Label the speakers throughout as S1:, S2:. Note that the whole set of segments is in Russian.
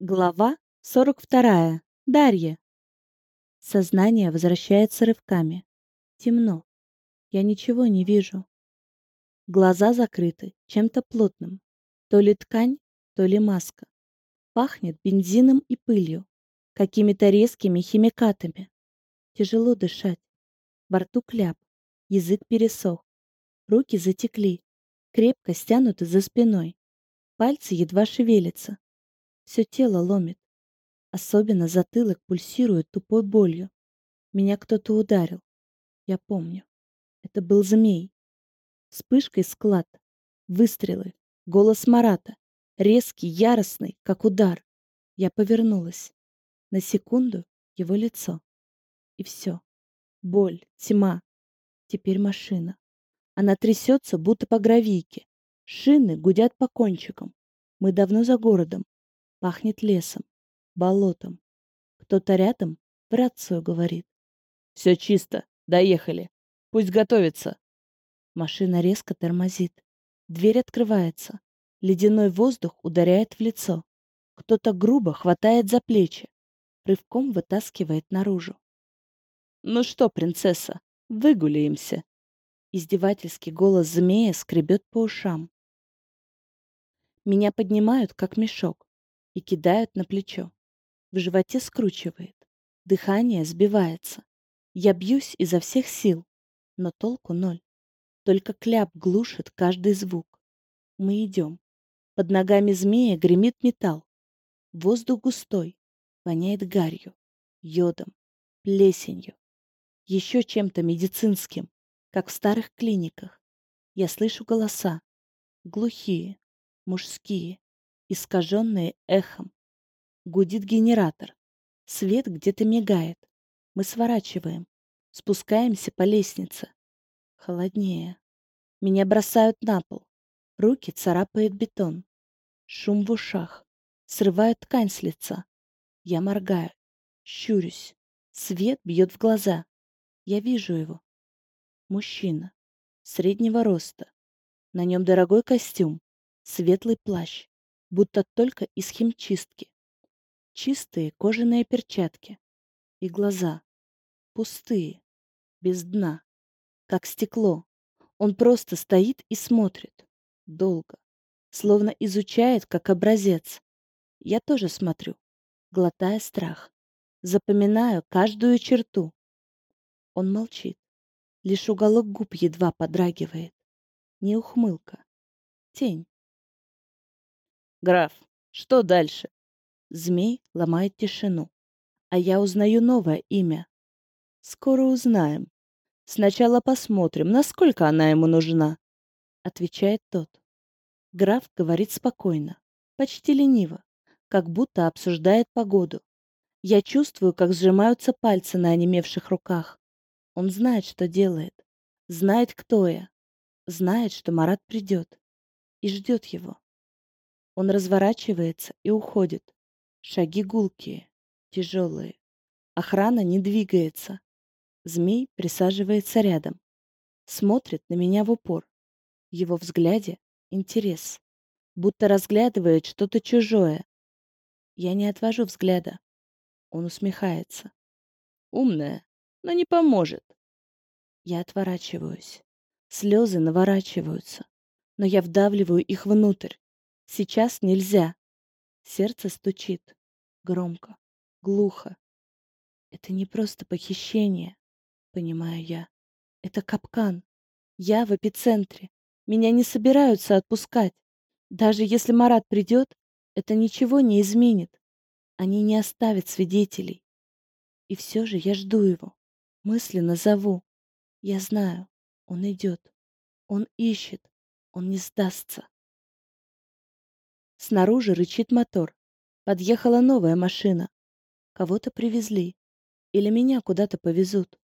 S1: Глава 42. Дарья. Сознание возвращается рывками. Темно. Я ничего не вижу. Глаза закрыты чем-то плотным. То ли ткань, то ли маска. Пахнет бензином и пылью. Какими-то резкими химикатами. Тяжело дышать. Во рту кляп. Язык пересох. Руки затекли. Крепко стянуты за спиной. Пальцы едва шевелятся. Все тело ломит. Особенно затылок пульсирует тупой болью. Меня кто-то ударил. Я помню. Это был змей. Вспышкой склад. Выстрелы. Голос Марата. Резкий, яростный, как удар. Я повернулась. На секунду его лицо. И все. Боль, тьма. Теперь машина. Она трясется, будто по гравийке. Шины гудят по кончикам. Мы давно за городом. Пахнет лесом, болотом. Кто-то рядом в рацию говорит.
S2: «Все чисто. Доехали. Пусть готовится».
S1: Машина резко тормозит. Дверь открывается. Ледяной воздух ударяет в лицо. Кто-то грубо хватает за плечи. Рывком вытаскивает наружу.
S2: «Ну что, принцесса, выгуляемся?»
S1: Издевательский голос змея скребет по ушам. Меня поднимают, как мешок и кидают на плечо. В животе скручивает. Дыхание сбивается. Я бьюсь изо всех сил, но толку ноль. Только кляп глушит каждый звук. Мы идем. Под ногами змея гремит металл. Воздух густой, воняет гарью, йодом, плесенью. Еще чем-то медицинским, как в старых клиниках. Я слышу голоса. Глухие, мужские, искаженные эхом. Гудит генератор. Свет где-то мигает. Мы сворачиваем. Спускаемся по лестнице. Холоднее. Меня бросают на пол. Руки царапает бетон. Шум в ушах. Срывают ткань с лица. Я моргаю. Щурюсь. Свет бьет в глаза. Я вижу его. Мужчина. Среднего роста. На нем дорогой костюм. Светлый плащ будто только из химчистки. Чистые кожаные перчатки и глаза. Пустые, без дна, как стекло. Он просто стоит и смотрит. Долго. Словно изучает, как образец. Я тоже смотрю, глотая страх. Запоминаю каждую черту. Он молчит. Лишь уголок губ едва подрагивает. Не ухмылка. Тень.
S2: Граф, что дальше?
S1: Змей ломает тишину. А я узнаю новое имя.
S2: Скоро узнаем. Сначала посмотрим, насколько она ему нужна.
S1: Отвечает тот. Граф говорит спокойно, почти лениво, как будто обсуждает погоду. Я чувствую, как сжимаются пальцы на онемевших руках. Он знает, что делает. Знает, кто я. Знает, что Марат придет. И ждет его. Он разворачивается и уходит. Шаги гулкие, тяжелые. Охрана не двигается. Змей присаживается рядом. Смотрит на меня в упор. В его взгляде интерес. Будто разглядывает что-то чужое. Я не отвожу взгляда. Он усмехается.
S2: Умная, но не поможет.
S1: Я отворачиваюсь. Слезы наворачиваются, но я вдавливаю их внутрь. Сейчас нельзя. Сердце стучит. Громко. Глухо. Это не просто похищение, понимаю я. Это капкан. Я в эпицентре. Меня не собираются отпускать. Даже если Марат придет, это ничего не изменит. Они не оставят свидетелей. И все же я жду его. Мысленно зову. Я знаю, он идет. Он ищет. Он не сдастся. Снаружи рычит мотор. Подъехала новая машина. Кого-то привезли. Или меня куда-то повезут.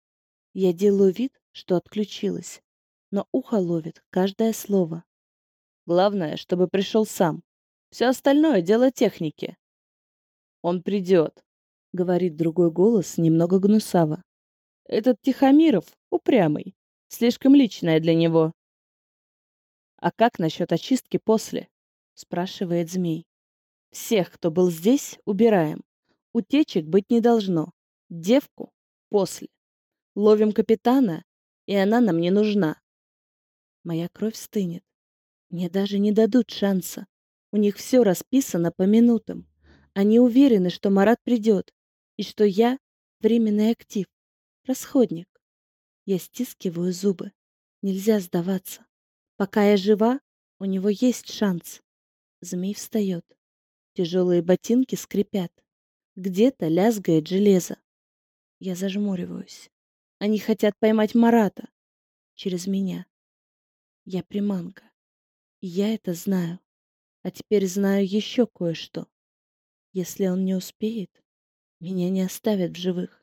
S1: Я делаю вид, что отключилась. Но ухо ловит каждое слово.
S2: Главное, чтобы пришел сам. Все остальное — дело техники. Он придет, — говорит другой голос, немного гнусаво. Этот Тихомиров упрямый, слишком личное для него. А как насчет очистки после?
S1: Спрашивает змей. Всех, кто был здесь, убираем. Утечек быть не должно. Девку после. Ловим капитана, и она нам не нужна. Моя кровь стынет. Мне даже не дадут шанса. У них все расписано по минутам. Они уверены, что Марат придет, и что я — временный актив, расходник. Я стискиваю зубы. Нельзя сдаваться. Пока я жива, у него есть шанс. Змей встает. Тяжелые ботинки скрипят. Где-то лязгает железо. Я зажмуриваюсь. Они хотят поймать Марата. Через меня. Я приманка. И я это знаю. А теперь знаю еще кое-что. Если он не успеет, меня не оставят в живых.